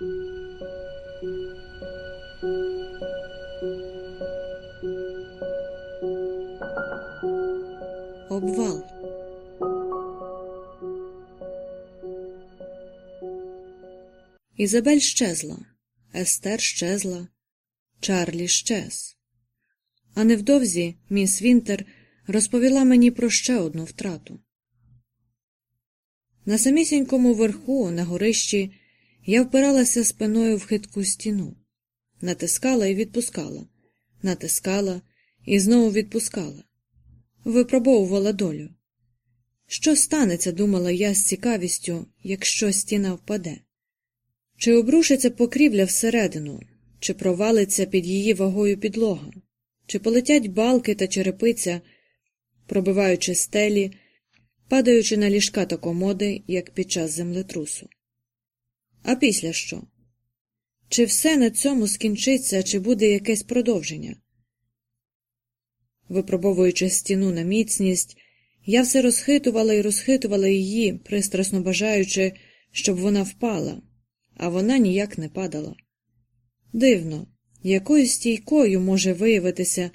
Обвал. Ізабель щезла, Естер щезла, Чарлі щез. А невдовзі міс Вінтер розповіла мені про ще одну втрату. На самісінькому верху, на горищі, я впиралася спиною в хитку стіну, натискала і відпускала, натискала і знову відпускала, випробовувала долю. Що станеться, думала я з цікавістю, якщо стіна впаде? Чи обрушиться покрівля всередину, чи провалиться під її вагою підлога, чи полетять балки та черепиця, пробиваючи стелі, падаючи на ліжка та комоди, як під час землетрусу. А після що? Чи все на цьому скінчиться, чи буде якесь продовження? Випробовуючи стіну на міцність, я все розхитувала і розхитувала її, пристрасно бажаючи, щоб вона впала, а вона ніяк не падала. Дивно, якою стійкою може виявитися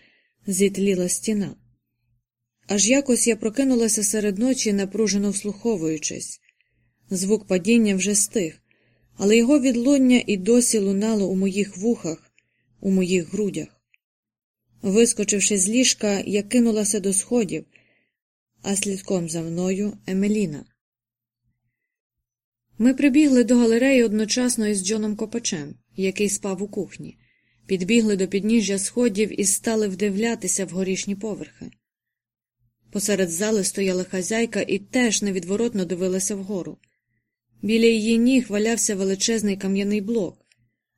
зітліла стіна. Аж якось я прокинулася серед ночі, напружено вслуховуючись. Звук падіння вже стих, але його відлуння і досі лунало у моїх вухах, у моїх грудях. Вискочивши з ліжка, я кинулася до сходів, а слідком за мною Емеліна. Ми прибігли до галереї одночасно із Джоном Копачем, який спав у кухні, підбігли до підніжжя сходів і стали вдивлятися в горішні поверхи. Посеред зали стояла хазяйка і теж невідворотно дивилася вгору. Біля її ніг валявся величезний кам'яний блок,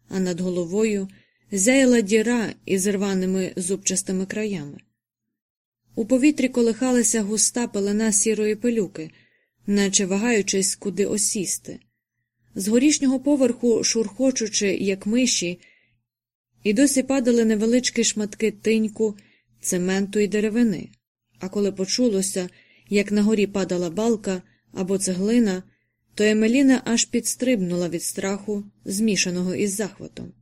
а над головою зяяла діра із рваними зубчастими краями. У повітрі колихалася густа пелена сірої пилюки, наче вагаючись, куди осісти. З горішнього поверху, шурхочучи, як миші, і досі падали невеличкі шматки тиньку, цементу і деревини. А коли почулося, як на горі падала балка або цеглина, то Емеліна аж підстрибнула від страху, змішаного із захватом.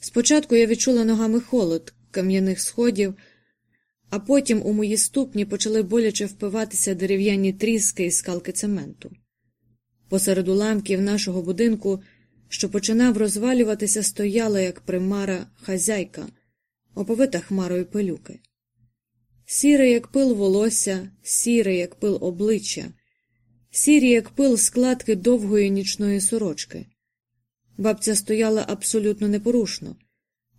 Спочатку я відчула ногами холод кам'яних сходів, а потім у мої ступні почали боляче впиватися дерев'яні тріски і скалки цементу. Посеред уламків нашого будинку, що починав розвалюватися, стояла, як примара, хазяйка, оповита хмарою пилюки. Сіре, як пил волосся, сіре, як пил обличчя, сірі, як пил складки довгої нічної сорочки. Бабця стояла абсолютно непорушно,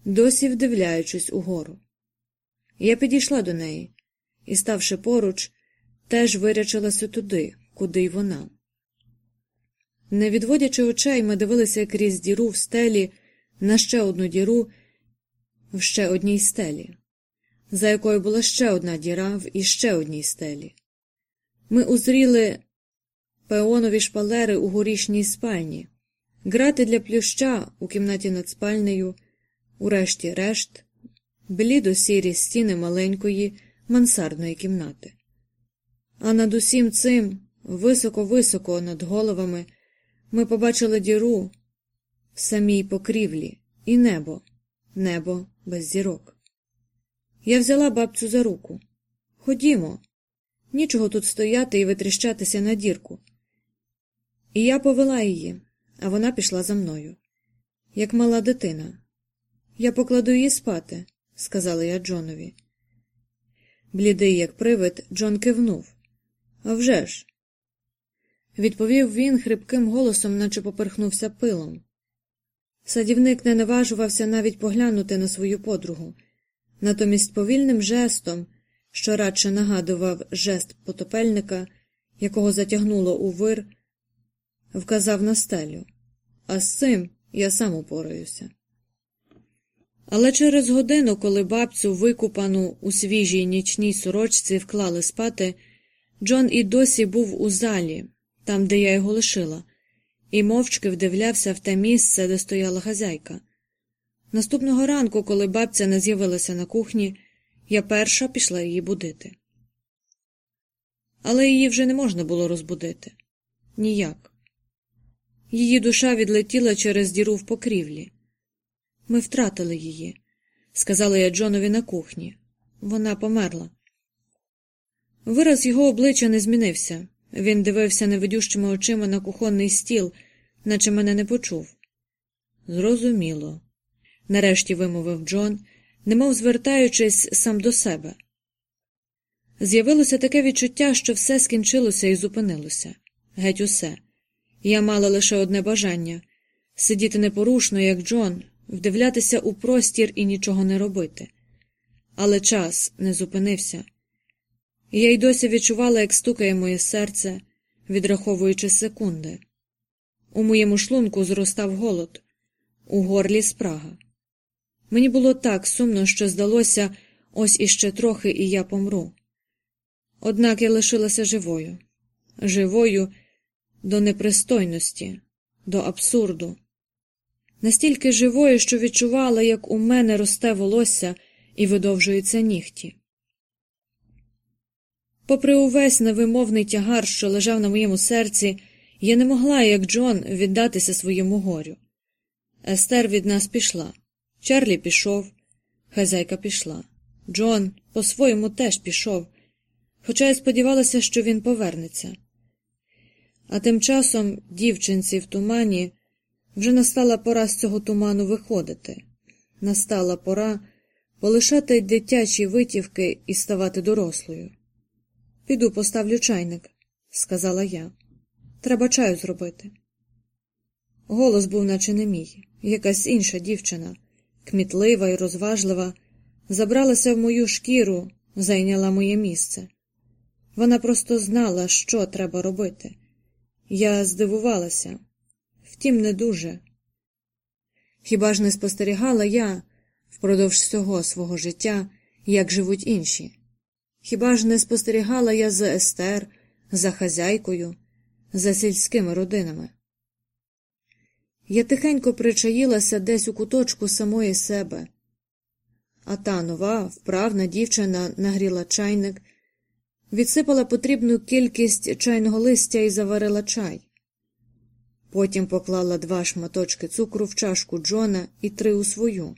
досі вдивляючись угору. Я підійшла до неї і, ставши поруч, теж вирячилася туди, куди й вона. Не відводячи очей, ми дивилися крізь діру в стелі на ще одну діру в ще одній стелі, за якою була ще одна діра в іще одній стелі. Ми узріли пеонові шпалери у горішній спальні, грати для плюща у кімнаті над спальнею, урешті решт, блідо сірі стіни маленької мансардної кімнати. А над усім цим, високо-високо над головами, ми побачили діру в самій покрівлі і небо, небо без зірок. Я взяла бабцю за руку. Ходімо, нічого тут стояти і витріщатися на дірку. І я повела її, а вона пішла за мною, як мала дитина. Я покладу її спати, сказала я Джонові. Блідий, як привид, Джон кивнув. «А вже ж!» Відповів він хрипким голосом, наче поперхнувся пилом. Садівник не наважувався навіть поглянути на свою подругу, натомість повільним жестом, що радше нагадував жест потопельника, якого затягнуло у вир, вказав на стелю. А з цим я сам упораюся. Але через годину, коли бабцю, викупану у свіжій нічній сорочці, вклали спати, Джон і досі був у залі, там, де я його лишила, і мовчки вдивлявся в те місце, де стояла хазяйка. Наступного ранку, коли бабця не з'явилася на кухні, я перша пішла її будити. Але її вже не можна було розбудити ніяк. Її душа відлетіла через діру в покрівлі. Ми втратили її, сказала я Джонові на кухні. Вона померла. Вираз його обличчя не змінився. Він дивився невидющими очима на кухонний стіл, наче мене не почув. Зрозуміло, нарешті вимовив Джон, немов звертаючись сам до себе. З'явилося таке відчуття, що все скінчилося і зупинилося. Геть усе. Я мала лише одне бажання сидіти непорушно, як Джон, вдивлятися у простір і нічого не робити. Але час не зупинився. Я й досі відчувала, як стукає моє серце, відраховуючи секунди. У моєму шлунку зростав голод, у горлі спрага. Мені було так сумно, що здалося ось іще трохи, і я помру. Однак я лишилася живою, живою до непристойності, до абсурду, настільки живою, що відчувала, як у мене росте волосся і видовжуються нігті. Попри увесь невимовний тягар, що лежав на моєму серці, я не могла, як Джон, віддатися своєму горю. Естер від нас пішла, Чарлі пішов, хазяйка пішла. Джон по-своєму теж пішов, хоча я сподівалася, що він повернеться. А тим часом дівчинці в тумані вже настала пора з цього туману виходити. Настала пора полишати дитячі витівки і ставати дорослою. Піду поставлю чайник, сказала я. Треба чаю зробити. Голос був, наче не мій, якась інша дівчина, кмітлива і розважлива, забралася в мою шкіру, зайняла моє місце. Вона просто знала, що треба робити. Я здивувалася, втім, не дуже. Хіба ж не спостерігала я впродовж всього свого життя, як живуть інші? Хіба ж не спостерігала я за Естер, за хазяйкою, за сільськими родинами? Я тихенько причаїлася десь у куточку самої себе, а та нова, вправна дівчина нагріла чайник, відсипала потрібну кількість чайного листя і заварила чай. Потім поклала два шматочки цукру в чашку Джона і три у свою.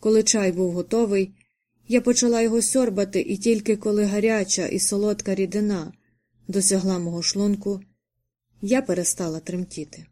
Коли чай був готовий, я почала його сьорбати, і тільки коли гаряча і солодка рідина досягла мого шлунку, я перестала тремтіти.